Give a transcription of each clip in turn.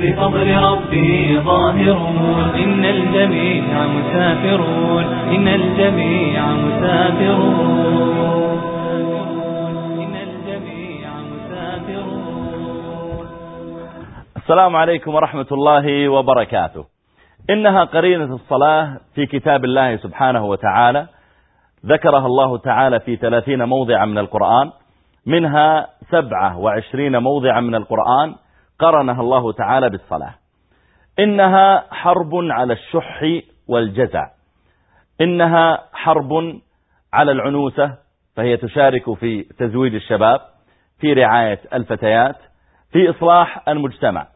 بفضل ربي ظاهرون. إن الجميع مسافرون. إن الجميع مسافرون الجميع مسافرون. السلام عليكم ورحمة الله وبركاته. إنها قرينة الصلاة في كتاب الله سبحانه وتعالى. ذكرها الله تعالى في ثلاثين موضعا من القرآن. منها سبعة وعشرين موضعا من القرآن. قرنها الله تعالى بالصلاة. إنها حرب على الشح والجزع. إنها حرب على العنوسة فهي تشارك في تزويج الشباب في رعاية الفتيات في إصلاح المجتمع.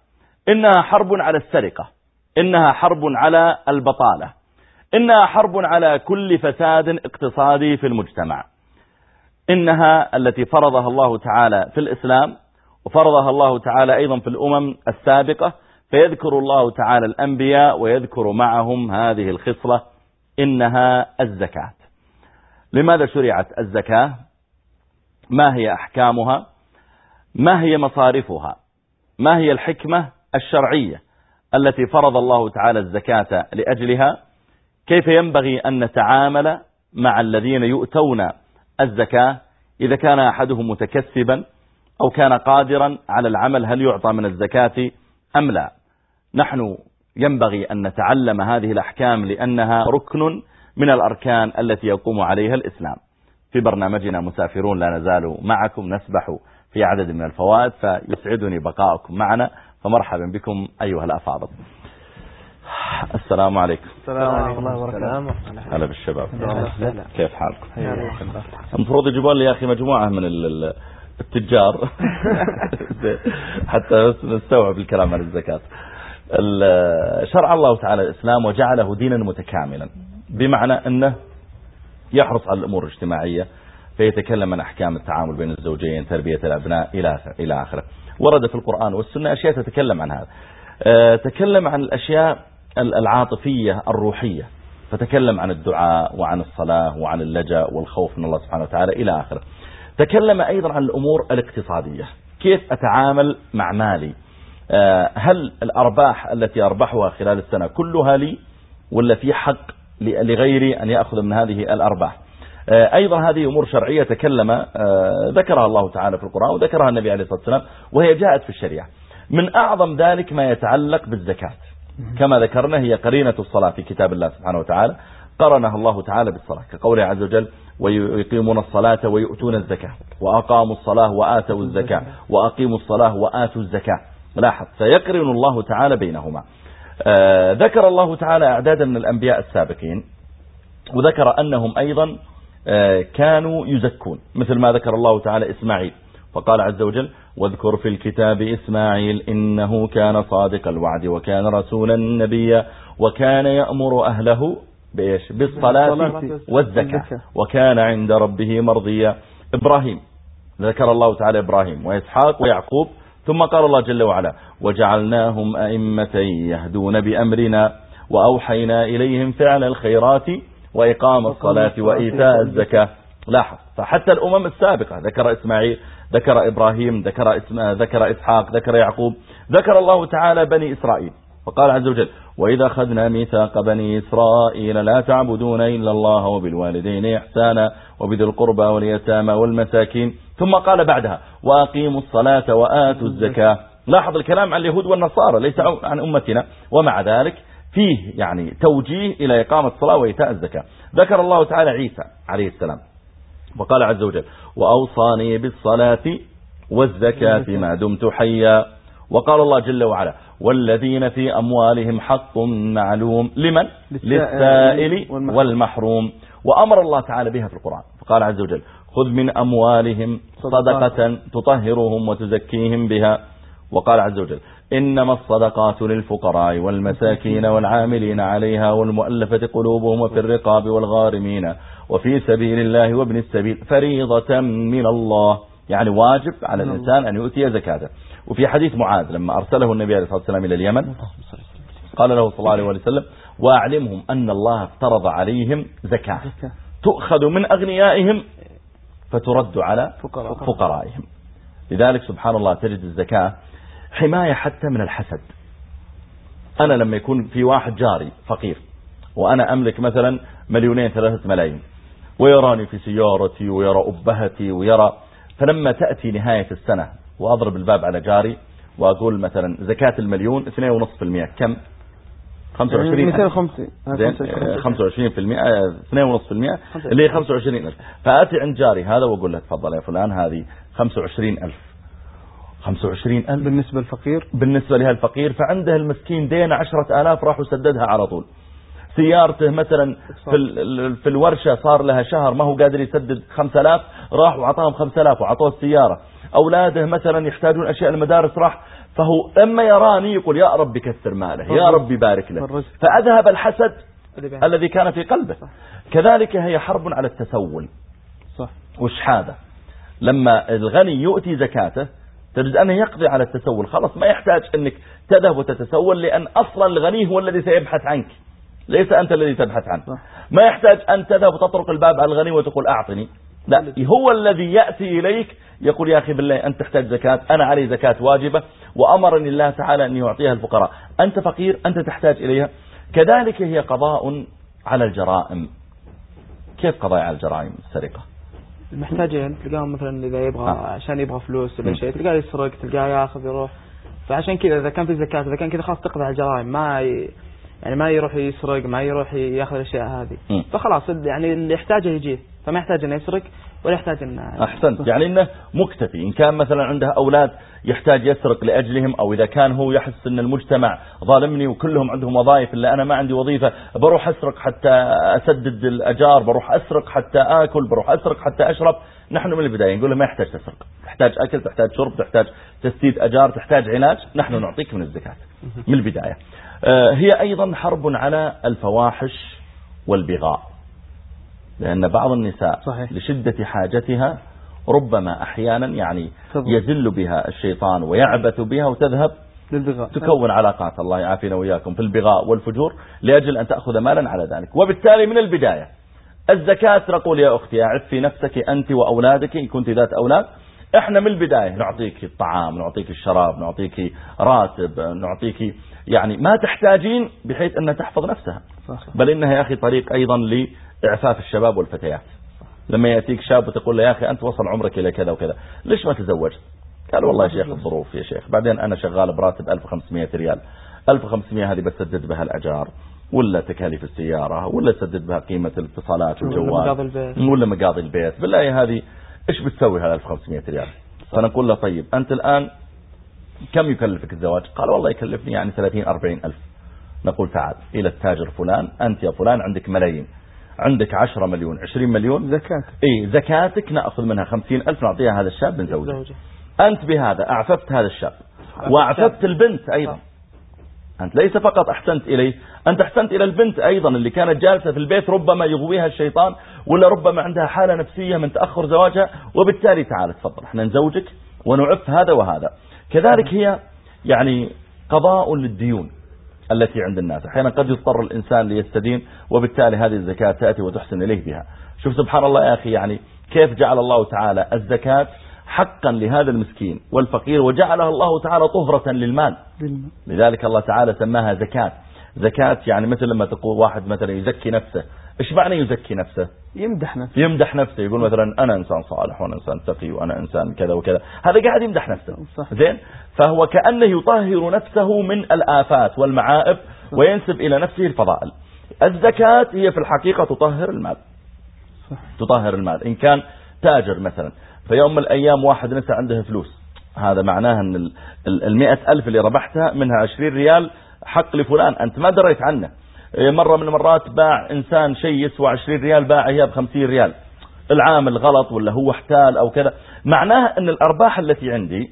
إنها حرب على السرقة. إنها حرب على البطالة. إنها حرب على كل فساد اقتصادي في المجتمع. إنها التي فرضها الله تعالى في الإسلام وفرضها الله تعالى أيضا في الأمم السابقة فيذكر الله تعالى الأنبياء ويذكر معهم هذه الخصلة إنها الزكاة. لماذا شرعت الزكاة؟ ما هي أحكامها؟ ما هي مصارفها؟ ما هي الحكمة الشرعية التي فرض الله تعالى الزكاة لأجلها؟ كيف ينبغي أن نتعامل مع الذين يؤتون الزكاة إذا كان أحدهم متكسبا أو كان قادرا على العمل هل يعطى من الزكاة أم لا؟ نحن ينبغي أن نتعلم هذه الأحكام لأنها ركن من الأركان التي يقوم عليها الإسلام. في برنامجنا مسافرون لا نزال معكم نسبح في عدد من الفوائد فيسعدني بقاءكم معنا. فمرحبا بكم أيها الأفاضل. السلام عليكم. السلام عليكم. الله. وبركاته هلا بالشباب. كيف حالكم؟ المفروض يجيبون لي يا أخي مجموعة من التجار. حتى نستوعب الكلام عن الزكاة. شرع الله تعالى الإسلام وجعله دينا متكاملا. بمعنى أنه يحرص على الأمور الاجتماعية فيتكلم عن أحكام التعامل بين الزوجين تربية الأبناء إلى إلى آخره. ورد في القرآن والسنة أشياء تتكلم عن هذا. أه، تكلم عن الأشياء العاطفية الروحية. فتكلم عن الدعاء وعن الصلاة وعن اللجأ والخوف من الله سبحانه وتعالى إلى آخره. تكلم أيضا عن الأمور الاقتصادية. كيف أتعامل مع مالي؟ أه، هل الأرباح التي أربحها خلال السنة كلها لي ولا في حق لغيري أن يأخذ من هذه الأرباح؟ أه، أيضا هذه أمور شرعية تكلم أه، ذكرها الله تعالى في القرآن وذكرها النبي عليه الصلاة والسلام وهي جاءت في الشريعة. من أعظم ذلك ما يتعلق بالزكاة. كما ذكرنا هي قرينة الصلاة في كتاب الله سبحانه وتعالى قرنها الله تعالى بالصلاة كقوله عز وجل ويقيمون الصلاة ويؤتون الزكاة. وأقاموا الصلاة وآتوا الزكاة. وأقيموا الصلاة وآتوا الزكاة. لاحظ سيقرن الله تعالى بينهما. آه ذكر الله تعالى أعدادا من الأنبياء السابقين وذكر أنهم أيضا آه كانوا يزكون مثل ما ذكر الله تعالى إسماعيل. فقال عز وجل واذكر في الكتاب إسماعيل إنه كان صادق الوعد وكان رسولا نبيا وكان يأمر أهله بإيش؟ بالصلاة والزكاة. وكان عند ربه مرضيا. إبراهيم ذكر الله تعالى إبراهيم وإسحاق ويعقوب ثم قال الله جل وعلا وجعلناهم أئمة يهدون بأمرنا وأوحينا إليهم فعل الخيرات وإقام الصلاة وإيتاء الزكاة. لاحظ فحتى الأمم السابقة ذكر إسماعيل ذكر إبراهيم ذكر, ذكر إسحاق ذكر يعقوب ذكر الله تعالى بني إسرائيل. فقال عز وجل وإذا أخذنا ميثاق بني إسرائيل لا تعبدون إلا الله وبالوالدين إحسانا وبذي القربى واليتامى والمساكين. ثم قال بعدها وأقيموا الصلاة وآتوا الزكاة. لاحظ الكلام عن اليهود والنصارى ليس عن أمتنا. ومع ذلك فيه يعني توجيه إلى إقامة الصلاة وإيتاء الزكاة. ذكر الله تعالى عيسى عليه السلام. وقال عز وجل وأوصاني بالصلاة والزكاة ما دمت حيا. وقال الله جل وعلا والذين في أموالهم حق معلوم. لمن؟ للسائل والمحروم. وأمر الله تعالى بها في القرآن. فقال عز وجل خذ من أموالهم صدقة تطهرهم وتزكيهم بها. وقال عز وجل إنما الصدقات للفقراء والمساكين والعاملين عليها والمؤلفة قلوبهم وفي الرقاب والغارمين وفي سبيل الله وابن السبيل فريضة من الله. يعني واجب على الإنسان أن يؤتي زكاته. وفي حديث معاذ لما أرسله النبي عليه الصلاة والسلام إلى اليمن قال له صلى الله عليه وسلم وأعلمهم أن الله افترض عليهم زكاة. تؤخذ من أغنيائهم فترد على فقرائهم. لذلك سبحان الله تجد الزكاة حماية حتى من الحسد. أنا لما يكون في واحد جاري فقير وأنا أملك مثلا مليونين ثلاثة ملايين ويراني في سيارتي ويرى أبهتي ويرى فلما تأتي نهاية السنة وأضرب الباب على جاري وأقول مثلا زكاة المليون 2.5% كم؟ 25 250 25 في المئة 2.5% اللي هي 25 ألف. فآتي عند جاري هذا وأقول له تفضل يا فلان هذه 25 ألف. 25 ألف. بالنسبة للفقير؟ بالنسبة لها الفقير فعنده المسكين دين 10000 راح وسددها على طول. سيارته مثلا في, في الورشة صار لها شهر ما هو قادر يسدد 5000 راح وعطاهم 5000 وعطوه السيارة. أولاده مثلا يحتاجون أشياء المدارس راح فهو لما يراني يقول يا رب كثر ماله يا رب يبارك له. فأذهب الحسد الذي كان في قلبه. كذلك هي حرب على التسول. صح. وش هذا؟ لما الغني يؤتي زكاته تجد أنه يقضي على التسول. خلاص ما يحتاج أنك تذهب وتتسول لأن أصلا الغني هو الذي سيبحث عنك. ليس أنت الذي تبحث عنه. ما يحتاج أن تذهب وتطرق الباب على الغني وتقول أعطني. لا هو الذي يأتي إليك يقول يا أخي بالله أنت تحتاج زكاة أنا علي زكاة واجبة وأمرني الله تعالى أن يعطيها الفقراء. أنت فقير أنت تحتاج إليها. كذلك هي قضاء على الجرائم. كيف قضاء على الجرائم السرقة؟ المحتاجين تلقاهم مثلا إذا يبغى آه. عشان يبغى فلوس ولا شيء تلقاه يسرق تلقاه ياخذ يروح. فعشان كذا إذا كان في زكاة إذا كان كذا خلاص تقضي على الجرائم ما ي... يعني ما يروح يسرق ما يروح ياخذ الأشياء هذه. فخلاص يعني اللي يحتاجه يجيه فما يحتاج انه يسرق ولا يحتاج انه أحسنت. يعني إنه مكتفي. إن كان مثلا عنده أولاد يحتاج يسرق لأجلهم أو إذا كان هو يحس إن المجتمع ظالمني وكلهم عندهم وظائف إلا أنا ما عندي وظيفة بروح أسرق حتى أسدد الأجار بروح أسرق حتى آكل بروح أسرق حتى أشرب. نحن من البداية نقول له ما يحتاج تسرق. تحتاج أكل تحتاج شرب تحتاج تسديد أجار تحتاج علاج. نحن نعطيك من الزكاة. من البداية. آه، هي أيضا حرب على الفواحش والبغاء. لأن بعض النساء صحيح. لشدة حاجتها ربما أحيانا يعني يزل بها الشيطان ويعبث بها وتذهب للبغاء. تكون علاقات الله يعافينا وإياكم في البغاء والفجور لأجل أن تأخذ مالا على ذلك. وبالتالي من البداية الزكاة نقول يا أختي أعفي نفسك أنت وأولادك إن كنت ذات أولاد إحنا من البداية نعطيك الطعام نعطيك الشراب نعطيك راتب نعطيك يعني ما تحتاجين بحيث أنها تحفظ نفسها. بل إنها يا أخي طريق أيضا لإعفاف الشباب والفتيات. لما يأتيك شاب وتقول له يا أخي أنت وصل عمرك إلى كذا وكذا ليش ما تزوجت؟ قال والله يا شيخ الظروف يا شيخ. بعدين أنا شغال براتب 1500 ريال. 1500 هذه بسدد بها الأجار ولا تكاليف السيارة ولا تسدد بها قيمة الاتصالات والجوال ولا مقاضي البيت. بالله هذه إيش بتسوي هذا 1500 ريال؟ فنقول له طيب أنت الآن كم يكلفك الزواج؟ قال والله يكلفني يعني 30 40 ألف. نقول تعال إلى التاجر فلان أنت يا فلان عندك ملايين. عندك 10 مليون 20 مليون. زكاة. إي زكاتك نأخذ منها 50 ألف نعطيها هذا الشاب من زوجه أنت بهذا أعففت هذا الشاب. وأعففت البنت أيضا. أنت ليس فقط أحسنت إليه أنت أحسنت إلى البنت أيضا اللي كانت جالسة في البيت ربما يغويها الشيطان ولا ربما عندها حالة نفسية من تأخر زواجها وبالتالي تعال تفضل إحنا نزوجك ونعف هذا وهذا. كذلك هي يعني قضاء للديون التي عند الناس. أحيانا قد يضطر الإنسان ليستدين وبالتالي هذه الزكاة تأتي وتحسن إليه بها. شوف سبحان الله يا أخي يعني كيف جعل الله تعالى الزكاة حقا لهذا المسكين والفقير وجعلها الله تعالى طهرة للمال. لذلك الله تعالى سماها زكاة. زكاة يعني مثل لما تقول واحد مثلا يزكي نفسه. إيش معنى يزكي نفسه؟ يمدح نفسه. يمدح نفسه. يقول مثلا أنا إنسان صالح وأنا إنسان تقي وأنا إنسان كذا وكذا. هذا قاعد يمدح نفسه. صح. زين؟ فهو كأنه يطهر نفسه من الآفات والمعائب وينسب إلى نفسه الفضائل. الزكاة هي في الحقيقة تطهر المال. صح. تطهر المال. إن كان تاجر مثلا. في يوم من الأيام واحد نسى عنده فلوس. هذا معناه أن المئة ألف اللي ربحتها منها عشرين ريال حق لفلان. أنت ما دريت عنه. إيه، مرة من المرات باع إنسان شيء يسوى 20 ريال باع إياه ب 50 ريال. العامل غلط ولا هو احتال أو كذا. معناه أن الأرباح التي عندي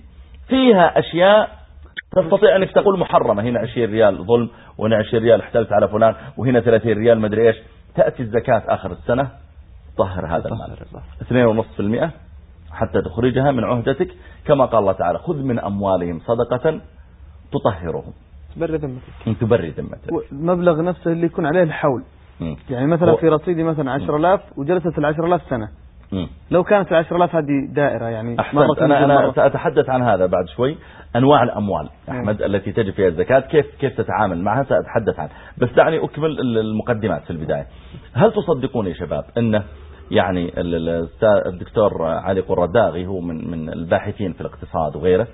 فيها أشياء تستطيع أنك تقول محرمة. هنا 20 ريال ظلم وهنا 20 ريال احتلت على فلان وهنا 30 ريال مدري إيش. تأتي الزكاة آخر السنة طهر هذا المال. 2.5% حتى تخرجها من عهدتك. كما قال الله تعالى خذ من أموالهم صدقة تطهرهم. تبري ذمتك. تبري ذمتك. المبلغ نفسه اللي يكون عليه الحول. يعني مثلا في رصيدي مثلا 10000 وجلست ال 10000 سنة. مم. لو كانت العشر آلاف هذه دائرة يعني أحسنت. أنا, أنا. سأتحدث عن هذا بعد شوي. أنواع الأموال أحمد التي تجب فيها الزكاة كيف كيف تتعامل معها؟ سأتحدث عنها. بس دعني أكمل المقدمات في البداية. هل تصدقون يا شباب أنه يعني الدكتور علي قرداغي هو من من الباحثين في الاقتصاد وغيره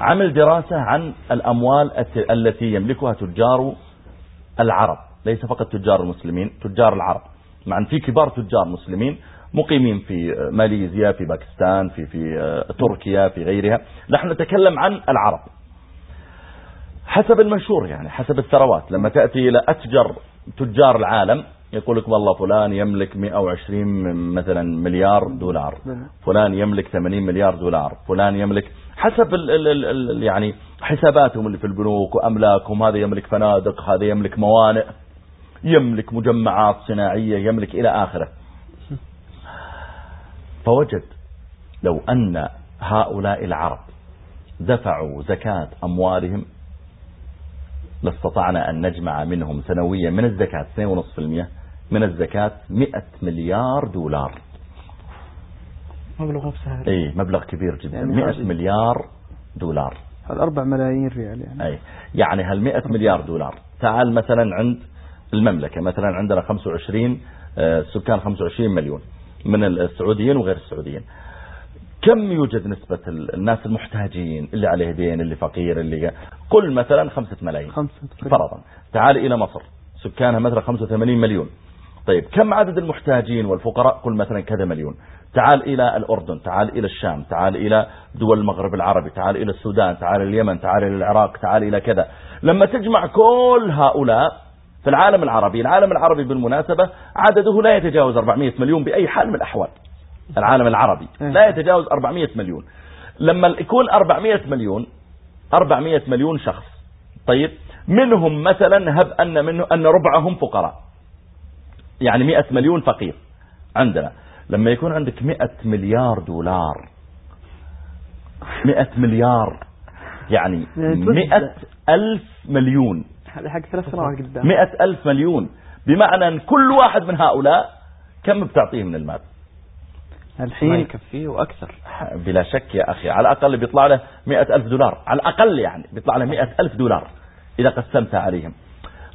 عمل دراسة عن الأموال الت- التي يملكها تجار العرب ليس فقط تجار المسلمين تجار العرب. مع في كبار تجار مسلمين مقيمين في ماليزيا في باكستان في في آه، تركيا في غيرها. نحن نتكلم عن العرب. حسب المنشور يعني حسب الثروات. لما تأتي إلى أتجر تجار العالم يقول لك والله فلان يملك 120 مثلا مليار دولار. فلان يملك 80 مليار دولار. فلان يملك حسب ال ال ال ال يعني حساباتهم اللي في البنوك وأملاكهم. هذا يملك فنادق هذا يملك موانئ يملك مجمعات صناعية يملك إلى آخره. فوجد لو أن هؤلاء العرب دفعوا زكاة أموالهم لاستطعنا أن نجمع منهم سنويا من الزكاة 2.5% من الزكاة 100 مليار دولار. مبلغ اي مبلغ كبير جدا. يعني 100 حاجة. مليار دولار. 4 ملايين ريال يعني. أي يعني هال 100 مليار دولار. تعال مثلا عند المملكة مثلا عندنا 25 آه، سكان 25 مليون من السعوديين وغير السعوديين. كم يوجد نسبة ال- الناس المحتاجين اللي عليه دين اللي فقير اللي قل مثلا 5 ملايين. خمسة فرضا. تعال إلى مصر. سكانها مثلا 85 مليون. طيب كم عدد المحتاجين والفقراء؟ قل مثلا كذا مليون. تعال إلى الأردن تعال إلى الشام تعال إلى دول المغرب العربي تعال إلى السودان تعال إلى اليمن تعال إلى العراق تعال إلى كذا. لما تجمع كل هؤلاء في العالم العربي العالم العربي بالمناسبة عدده لا يتجاوز 400 مليون بأي حال من الأحوال. العالم العربي لا يتجاوز 400 مليون. لما يكون 400 مليون 400 مليون شخص طيب منهم مثلا هب أن منه أن ربعهم فقراء. يعني 100 مليون فقير عندنا. لما يكون عندك 100 مليار دولار 100 مليار يعني يعني 100 ألف مليون. هذا حق ثلاث سنوات قدام. مئة ألف مليون. بمعنى أن كل واحد من هؤلاء كم بتعطيه من المال؟ ما الحين يكفيه وأكثر. بلا شك يا أخي. على الأقل بيطلع له مئة ألف دولار. على الأقل يعني بيطلع له مئة ألف دولار إذا قسمتها عليهم.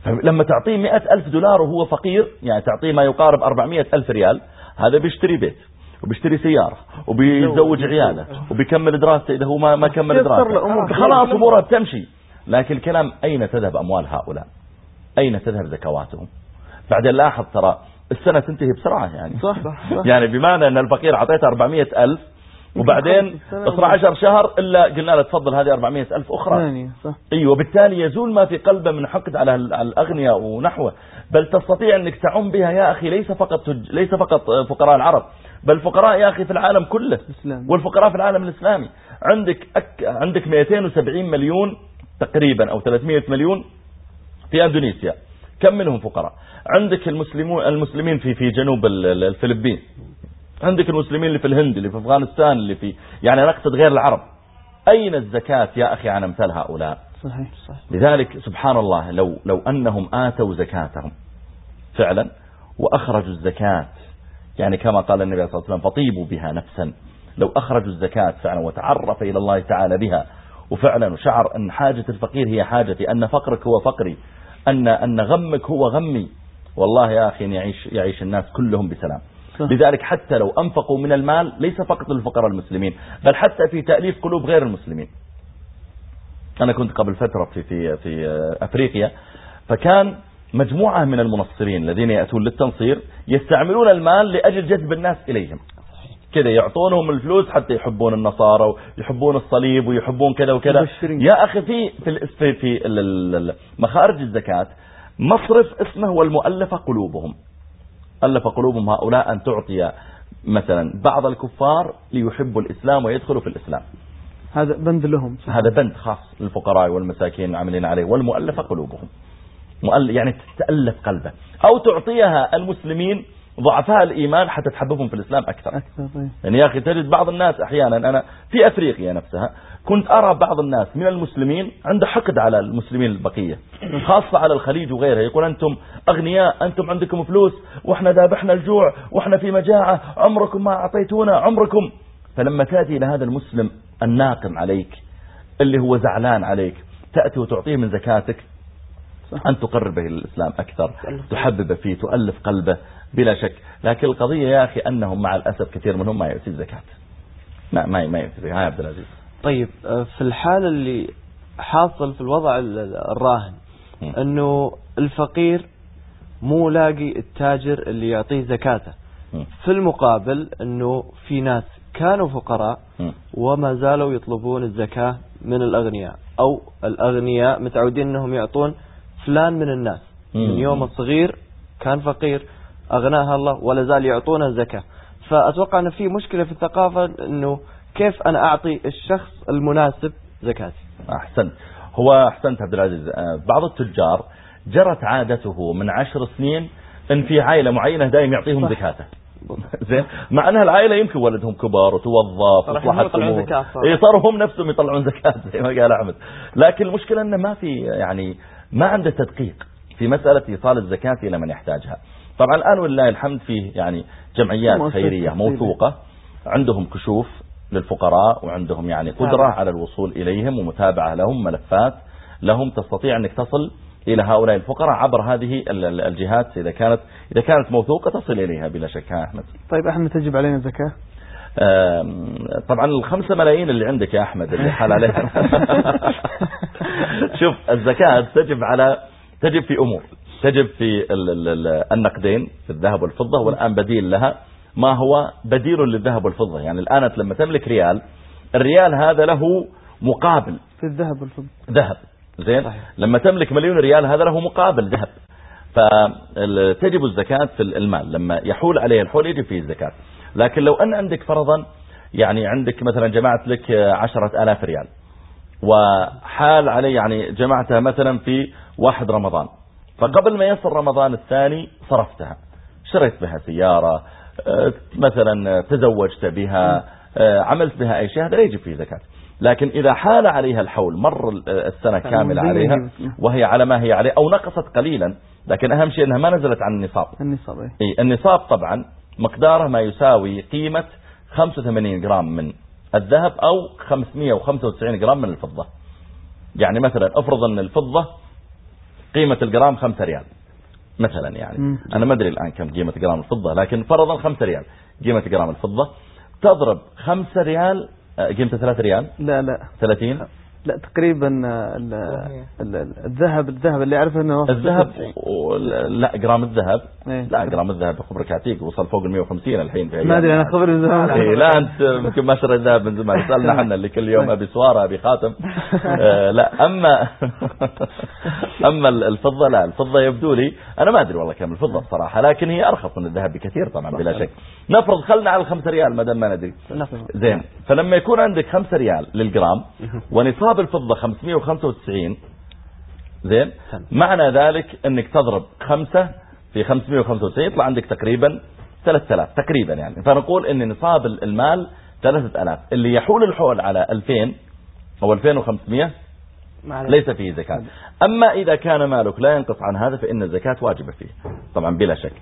فلما تعطيه مئة ألف دولار وهو فقير يعني تعطيه ما يقارب أربعمائة ألف ريال هذا بيشتري بيت وبيشتري سيارة وبيزوج عياله وبيكمل دراسته إذا هو ما ما كمل دراسته. خلاص. أمورها بتمشي. لكن الكلام أين تذهب أموال هؤلاء؟ أين تذهب زكواتهم؟ بعدين لاحظ ترى السنة تنتهي بسرعة يعني. صح صح. صح يعني بمعنى أن الفقير أعطيته 400 ألف وبعدين السنة 12 شهر إلا قلنا له تفضل هذه 400 ألف أخرى. أيوه وبالتالي يزول ما في قلبه من حقد على ال- على الأغنياء ونحوه. بل تستطيع أنك تعم بها يا أخي ليس فقط. ليس فقط فقراء العرب بل فقراء يا أخي في العالم كله. والفقراء في العالم الإسلامي. عندك أك... عندك 270 مليون تقريبا أو 300 مليون في إندونيسيا. كم منهم فقراء؟ عندك المسلمون المسلمين في في جنوب ال- ال- الفلبين. عندك المسلمين اللي في الهند اللي في أفغانستان اللي في يعني أنا أقصد غير العرب. أين الزكاة يا أخي عن أمثال هؤلاء؟ صحيح صح لذلك سبحان الله لو لو أنهم آتوا زكاتهم فعلا وأخرجوا الزكاة يعني كما قال النبي صلى الله عليه وسلم فطيبوا بها نفسا. لو أخرجوا الزكاة فعلا وتعرف إلى الله تعالى بها وفعلا وشعر أن حاجة الفقير هي حاجتي أن فقرك هو فقري ان أن غمك هو غمي والله يا أخي يعيش يعيش الناس كلهم بسلام. لذلك حتى لو أنفقوا من المال ليس فقط للفقراء المسلمين بل حتى في تأليف قلوب غير المسلمين. أنا كنت قبل فترة في في في أفريقيا فكان مجموعة من المنصرين الذين يأتون للتنصير يستعملون المال لأجل جذب الناس إليهم. كذا يعطونهم الفلوس حتى يحبون النصارى ويحبون الصليب ويحبون كذا وكذا. يا أخي في في في, مخارج الزكاة مصرف اسمه والمؤلفة قلوبهم. ألف قلوبهم هؤلاء أن تعطي مثلا بعض الكفار ليحبوا الإسلام ويدخلوا في الإسلام. هذا بند لهم. هذا بند خاص للفقراء والمساكين العاملين عليه والمؤلفة قلوبهم. مؤل يعني تتألف قلبه. أو تعطيها المسلمين ضعفاء الإيمان حتى تحببهم في الإسلام أكثر. أكثر طيب. يعني يا أخي تجد بعض الناس أحيانا أنا في أفريقيا نفسها كنت أرى بعض الناس من المسلمين عنده حقد على المسلمين البقية خاصة على الخليج وغيرها. يقول أنتم أغنياء أنتم عندكم فلوس وإحنا ذابحنا الجوع وإحنا في مجاعة عمركم ما أعطيتونا عمركم. فلما تأتي إلى هذا المسلم الناقم عليك اللي هو زعلان عليك تأتي وتعطيه من زكاتك أن تقربه إلى الإسلام أكثر تحبب فيه تؤلف قلبه بلا شك. لكن القضية يا أخي أنهم مع الأسف كثير منهم ما يؤتي الزكاة. ما ما ما يؤتي الزكاة. يا عبد العزيز. طيب آه، في الحالة اللي حاصل في الوضع ال- ال- الراهن م. إنه الفقير مو لاقي التاجر اللي يعطيه زكاته. في المقابل إنه في ناس كانوا فقراء. وما زالوا يطلبون الزكاة من الأغنياء أو الأغنياء متعودين أنهم يعطون فلان من الناس من. يوم الصغير كان فقير أغناها الله ولا زال يعطونه الزكاة فأتوقع أن في مشكلة في الثقافة أنه كيف أنا أعطي الشخص المناسب زكاتي؟ أحسنت هو أحسنت عبد العزيز. آه، بعض التجار جرت عادته من عشر سنين إن في عائلة معينة دائم يعطيهم زكاته. زين. مع انها العائلة يمكن ولدهم كبار وتوظف وصلحت أمور. إي صاروا هم نفسهم يطلعون زكاة زي ما قال أحمد. لكن المشكلة إنه ما في يعني ما عنده تدقيق في مسألة إيصال الزكاة إلى من يحتاجها. طبعا الآن ولله الحمد فيه يعني جمعيات خيرية. موثوقة عندهم كشوف للفقراء وعندهم يعني قدرة على الوصول إليهم ومتابعة لهم ملفات لهم تستطيع أنك تصل إلى هؤلاء الفقراء عبر هذه ال- ال- الجهات. إذا كانت إذا كانت موثوقة تصل إليها بلا شك. أحمد. طيب إحنا تجب علينا زكاة آم، طبعا الخمسة ملايين اللي عندك يا أحمد اللي حال عليها شوف الزكاة تجب على تجب في أمور. تجب في ال- ال- ال- النقدين في الذهب والفضة والآن بديل لها. ما هو بديل للذهب والفضة. يعني الآن لما تملك ريال الريال هذا له مقابل. في الذهب والفضة. ذهب. زين؟ لما تملك مليون ريال هذا له مقابل ذهب. فتجب الزكاة في المال. لما يحول عليه الحول يجب فيه الزكاة. لكن لو أن عندك فرضا يعني عندك مثلا جمعت لك عشرة آلاف ريال وحال علي يعني جمعتها مثلا في واحد رمضان فقبل ما يصل رمضان الثاني صرفتها. شريت بها سيارة مثلا تزوجت بها آه، عملت بها أي شيء هذا لا يجب فيه زكاة لكن إذا حال عليها الحول مر السنة كاملة عليها. وهي على ما هي عليه أو نقصت قليلا لكن أهم شيء أنها ما نزلت عن النصاب النصاب إيه. إيه النصاب طبعا مقداره ما يساوي قيمة 85 جرام من الذهب أو 595 جرام من الفضة يعني مثلا افرض أن الفضة قيمة الجرام 5 ريال مثلا يعني. أنا ما أدري الآن كم قيمة جرام الفضة لكن فرضا 5 ريال. قيمة جرام الفضة تضرب 5 ريال آه، قيمته 3 ريال؟ لا لا. 30 لا تقريبا آه، ال- ال- ال- الذهب الذهب اللي أعرفه إنه الذهب 96. و- لا جرام الذهب. إيه. لا جرام الذهب خبرك عتيق وصل فوق ال 150 الحين في ما أدري. أنا خبر من زمان. إيه لا أنت يمكن ما شريت ذهب من زمان. سألنا إحنا اللي كل يوم أبي سوارة أبي خاتم. آه لا أما أما الفضة لا الفضة يبدو لي أنا ما أدري والله كم الفضة الصراحه لكن هي أرخص من الذهب بكثير طبعا بلا شك. نفرض خلنا على الخمسة ريال ما دام ما ندري. زين فلما يكون عندك خمسة ريال للجرام ونصاب الفضة 595 زين؟ معنى ذلك إنك تضرب خمسة في 595 يطلع عندك تقريبا 3000 تقريبا يعني. فنقول إن نصاب المال 3000 اللي يحول الحول على 2000 أو 2500 ليس فيه زكاة. أما إذا كان مالك لا ينقص عن هذا فإن الزكاة واجبة فيه. طبعا بلا شك.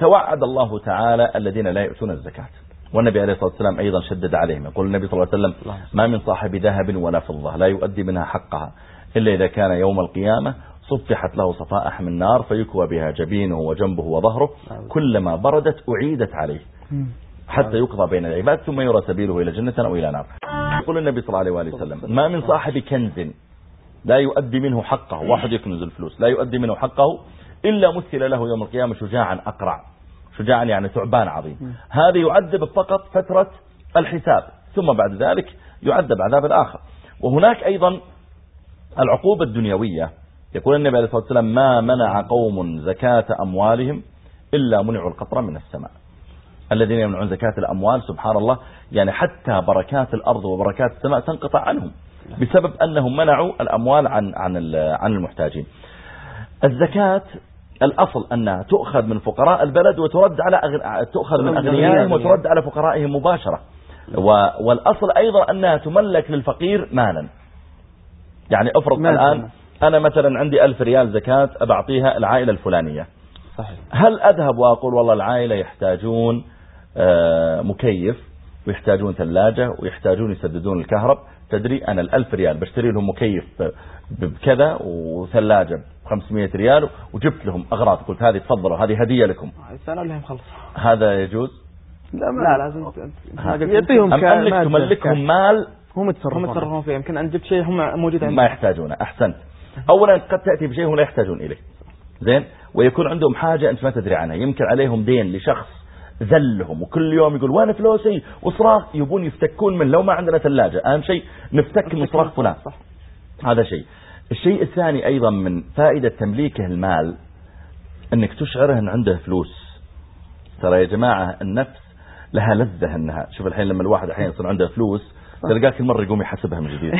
توعد الله تعالى الذين لا يؤتون الزكاة. والنبي عليه الصلاة والسلام أيضا شدد عليهم. يقول النبي صلى الله عليه وسلم ما من صاحب ذهب ولا فضة لا يؤدي منها حقها إلا إذا كان يوم القيامة صفحت له صفائح من نار فيكوى بها جبينه وجنبه وظهره كلما بردت أعيدت عليه. حتى يقضى بين العباد ثم يرى سبيله إلى جنة أو إلى نار. يقول النبي صلى الله عليه وسلم ما من صاحب كنز لا يؤدي منه حقه. واحد يكنز الفلوس لا يؤدي منه حقه إلا مثل له يوم القيامة شجاعا أقرع. شجاعا يعني ثعبان عظيم. هذا يعذب فقط فترة الحساب. ثم بعد ذلك يعذب عذاب الآخر. وهناك أيضا العقوبة الدنيوية. يقول النبي عليه الصلاة والسلام ما منع قوم زكاة أموالهم إلا منعوا القطرة من السماء. الذين يمنعون زكاة الأموال سبحان الله يعني حتى بركات الأرض وبركات السماء تنقطع عنهم بسبب أنهم منعوا الأموال عن عن عن المحتاجين. الزكاة الأصل أنها تؤخذ من فقراء البلد وترد على أغن... تؤخذ من أغنيائهم وترد على فقرائهم مباشرة. و... والأصل أيضا أنها تملك للفقير مالا. يعني أفرض الآن أنا مثلا عندي ألف ريال زكاة أبعطيها العائلة الفلانية. صحيح. هل أذهب وأقول والله العائلة يحتاجون آه، مكيف ويحتاجون ثلاجة ويحتاجون يسددون الكهرب؟ تدري أنا الألف ريال بشتري لهم مكيف بكذا وثلاجة 500 ريال وجبت لهم أغراض قلت هذه تفضلوا هذه هدية لكم. السنة لهم خلص. هذا يجوز؟ لا ما لا لازم يعطيهم أم أنك تملكهم مال؟ هم يتصرفون. هم يتصرفون فيه يمكن أن جبت شيء هم موجود عندهم ما يحتاجونه أحسنت. أولا قد تأتي بشيء هم لا يحتاجون إليه. زين؟ ويكون عندهم حاجة أنت ما تدري عنها. يمكن عليهم دين لشخص ذلهم وكل يوم يقول وين فلوسي وصراخ يبون يفتكون من لو ما عندنا ثلاجة. أهم شيء نفتك من صراخ فلان. صح. هذا شيء. الشيء الثاني أيضا من فائدة تمليكه المال أنك تشعره أن عنده فلوس. ترى يا جماعة النفس لها لذة أنها شوف الحين لما الواحد الحين يصير عنده فلوس تلقاه كل مرة يقوم يحسبها من جديد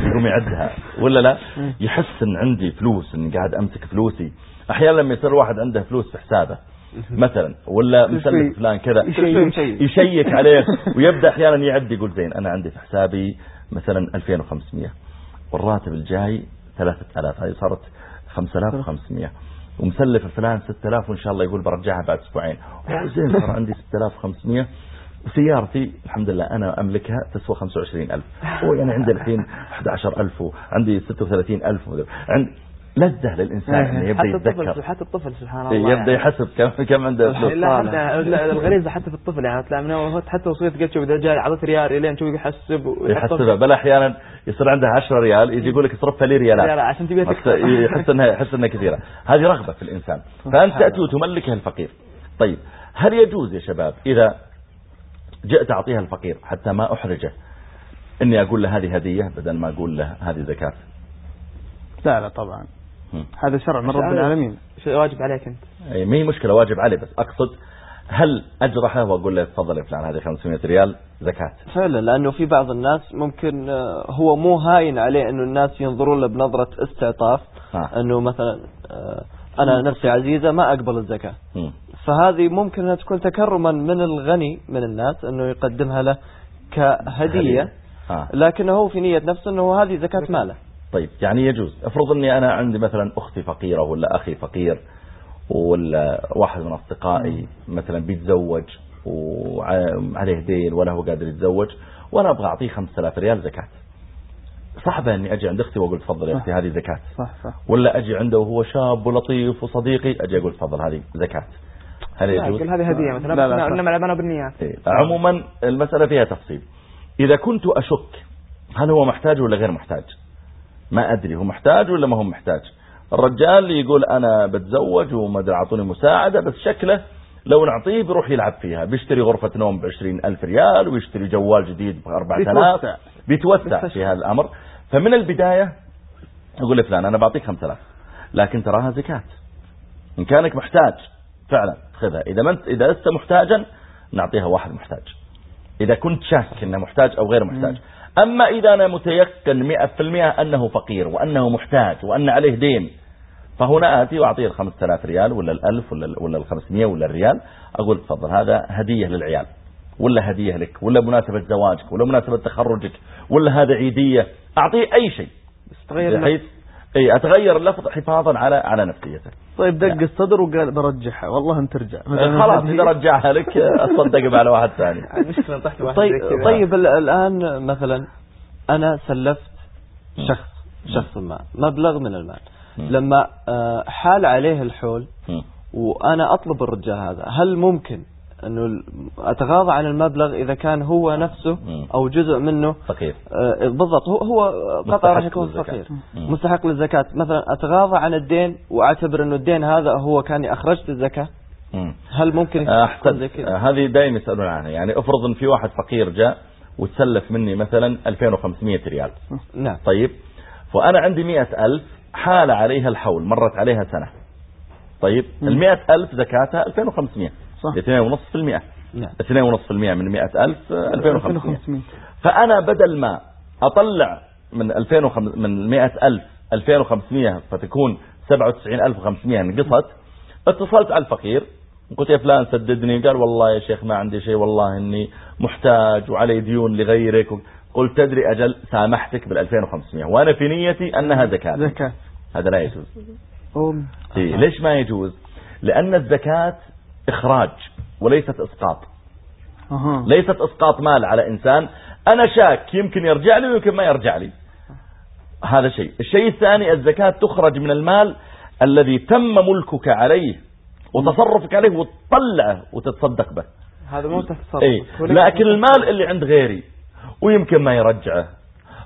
يقوم يعدها ولا لا؟ يحس إن عندي فلوس اني قاعد أمسك فلوسي. أحيانا لما يصير واحد عنده فلوس في حسابه مثلا ولا مسلف فلان كذا يشيك عليه ويبدأ أحيانا يعد يقول زين أنا عندي في حسابي مثلا 2500 والراتب الجاي 3000 هذه صارت 5500 ومسلف فلان 6000 وإن شاء الله يقول برجعها بعد أسبوعين. زين صار عندي 6500 وسيارتي الحمد لله أنا أملكها تسوى 25000 هو يعني عندي الحين 11000 وعندي 36000 عند لذة للإنسان أنه يبدأ يتذكر. حتى الطفل سبحان الله يبدأ يحسب كم كم عنده فلوس الغريزة حتى في الطفل يعني تلاقي من حتى وصيت قلت شوف إذا جاي عطيت ريال ريالين شوف يحسب يحسبها. بل أحيانا يصير عنده 10 ريال يجي يقول لك اصرفها لي ريالات. عشان تبي يحس انها يحس إنها كثيرة. هذه رغبة في الإنسان. فأنت تأتي وتملكها الفقير. طيب هل يجوز يا شباب إذا جئت أعطيها الفقير حتى ما أحرجه؟ إني أقول له هذه هدية بدل ما أقول له هذه زكاة. لا لا طبعا. هذا شرع من رب العالمين. شيء واجب عليك أنت. أي ما هي مشكلة واجب علي بس أقصد هل أجرحه وأقول له تفضل يا فلان هذه 500 ريال زكاة؟ فعلا لأنه في بعض الناس ممكن آه، هو مو هاين عليه أنه الناس ينظرون له بنظرة استعطاف أنه مثلا آه، أنا نفسي عزيزة ما أقبل الزكاة. فهذه ممكن أنها تكون تكرما من الغني من الناس أنه يقدمها له كهدية. آه. لكنه هو في نية نفسه أنه هذه زكاة. ماله. طيب يعني يجوز. افرض أني أنا عندي مثلا أختي فقيرة ولا أخي فقير ولا واحد من أصدقائي مثلا بيتزوج وعليه دين ولا هو قادر يتزوج وأنا أبغى أعطيه 5000 ريال زكاة. صعبة أني أجي عند أختي وأقول تفضل يا أختي هذه زكاة. صح صح. ولا أجي عنده وهو شاب ولطيف وصديقي أجي أقول تفضل هذه زكاة. هل يجوز؟ هذه هدية مثلا لا لا انما الامانه بالنيات. إيه. عموما المسألة فيها تفصيل. إذا كنت أشك هل هو محتاج ولا غير محتاج؟ ما أدري هو محتاج ولا ما هو محتاج. الرجال اللي يقول أنا بتزوج وما أدري أعطوني مساعدة بس شكله لو نعطيه بيروح يلعب فيها. بيشتري غرفة نوم بعشرين ألف ريال ويشتري جوال جديد بأربعة آلاف. بيتوسع. في هذا الأمر. فمن البداية أقول لفلان أنا بعطيك خمسة آلاف. لكن تراها زكاة. إن كانك محتاج فعلا خذها. إذا, ما إذا لست محتاجا نعطيها واحد محتاج. إذا كنت شاك أنه محتاج أو غير محتاج. أما إذا أنا متيقن مئة في المئة أنه فقير وأنه محتاج وأن عليه دين فهنا آتي وأعطيه الخمسة آلاف ريال ولا الألف ولا, ولا الخمسمية ولا الريال أقول تفضل هذا هدية للعيال ولا هدية لك ولا مناسبة زواجك ولا مناسبة تخرجك ولا هذا عيدية أعطيه أي شيء بحيث إي أتغير اللفظ حفاظا على على نفسيته. طيب دق يعني. الصدر وقال برجعها والله انت ترجع خلاص إذا رجعها لك أصدق على واحد ثاني. طيب طيب الآن مثلا أنا سلفت شخص شخص ما مبلغ من المال. لما آه، حال عليه الحول وأنا أطلب الرجال هذا هل ممكن أنه أتغاضى عن المبلغ إذا كان هو نفسه أو جزء منه. فقير. آه بالضبط. هو هو قطع راح يكون فقير. مستحق للزكاة. مثلا أتغاضى عن الدين وأعتبر أنه الدين هذا هو كاني أخرجت الزكاة. هل ممكن أحسن. آه هذه دائما يسالون عنها. يعني افرض إن في واحد فقير جاء وتسلف مني مثلا 2500 ريال. نعم. طيب. فأنا عندي 100000 حال عليها الحول مرت عليها سنة. طيب. ال 100000 زكاتها 2500 صح 2.5% نعم. 2.5% من 100000 2500 فأنا بدل ما أطلع من 2005 من 100000 2500 فتكون 97500 نقصت اتصلت على الفقير قلت يا فلان سددني قال والله يا شيخ ما عندي شيء والله إني محتاج وعلي ديون لغيرك. قلت تدري أجل سامحتك بال 2500 وأنا في نيتي أنها زكاة. زكاة. هذا لا يجوز. إيه ليش ما يجوز؟ لأن الزكاة إخراج وليست إسقاط. أه. ليست إسقاط مال على إنسان. أنا شاك يمكن يرجع لي ويمكن ما يرجع لي. هذا شيء. الشيء الثاني الزكاة تخرج من المال الذي تم ملكك عليه وتصرفك عليه وتطلعه وتتصدق به. هذا مو تصرف إيه؟ لكن المال اللي عند غيري ويمكن ما يرجعه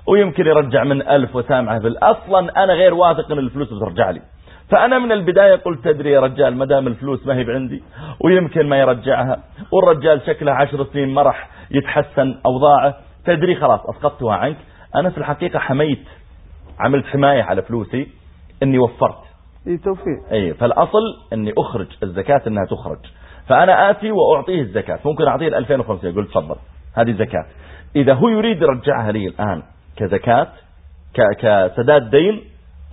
ويمكن يرجع من ألف وسامعة بالأصلا أنا غير واثق أن الفلوس بترجع لي. فأنا من البداية قلت تدري يا رجال ما دام الفلوس ما هي بعندي ويمكن ما يرجعها. والرجال شكله عشر سنين ما راح يتحسن أوضاعه. تدري خلاص أسقطتها عنك. أنا في الحقيقة حميت عملت حماية على فلوسي أني وفرت. إي توفيق. إي فالأصل أني أخرج الزكاة أنها تخرج. فأنا آتي وأعطيه الزكاة. ممكن أعطيه ال 2500 يقول تفضل. هذه زكاة. إذا هو يريد يرجعها لي الآن كزكاة كسداد دين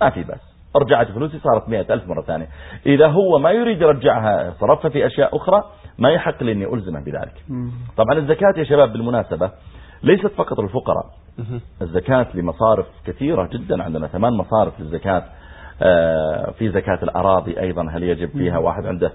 ما في بس رجعت فلوسي صارت مئة ألف مرة ثانية. إذا هو ما يريد يرجعها صرفها في أشياء أخرى ما يحق لي أني ألزمه بذلك. طبعا الزكاة يا شباب بالمناسبة ليست فقط الفقراء الزكاة لمصارف كثيرة جدا عندنا ثمان مصارف للزكاة. آه، في زكاة الأراضي أيضا هل يجب فيها واحد عنده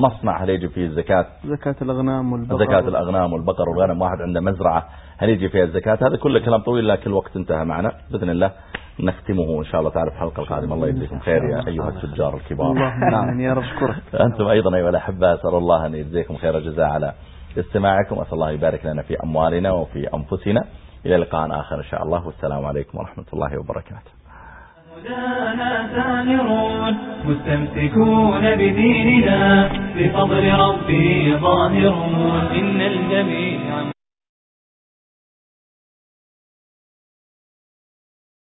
مصنع؟ هل يجب فيه الزكاة؟ زكاة الأغنام والبقر. زكاة الأغنام والبقر والغنم واحد عنده مزرعة هل يجي فيها الزكاة؟ هذا كله كلام طويل لكن الوقت انتهى معنا بإذن الله. نختمه إن شاء الله تعالى في الحلقة القادمة. الله يجزيكم خير يا أيها التجار الكبار. نعم. يا رب شكرا. أنتم أيضا أيها الأحباء أسأل الله أن يجزيكم خير الجزاء على استماعكم. أسأل الله يبارك لنا في أموالنا وفي أنفسنا. إلى لقاء آخر إن شاء الله. والسلام عليكم ورحمة الله وبركاته. هدانا سامرون مستمسكون بديننا بفضل ربي ظاهرون. إن الجميع